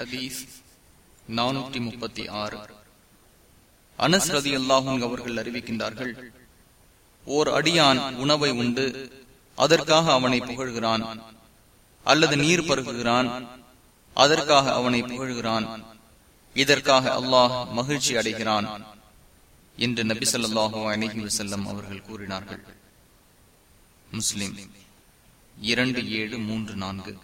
ஹதீஸ் நானூற்றி முப்பத்தி ஆறு. அனஸ் ரதி அல்லாஹும் அவர்கள் அறிவிக்கின்றார்கள் ஓர் அடியான் உணவை உண்டு அதற்காக அவனை புகழ்கிறான் அல்லது நீர் பருகுகிறான் அதற்காக அவனை புகழ்கிறான் இதற்காக அல்லாஹ் மகிழ்ச்சி அடைகிறான் என்று நபி சொல்லாஹு அலஹி வசல்லம் அவர்கள் கூறினார்கள். முஸ்லிம் இரண்டு ஏழு மூன்று நான்கு.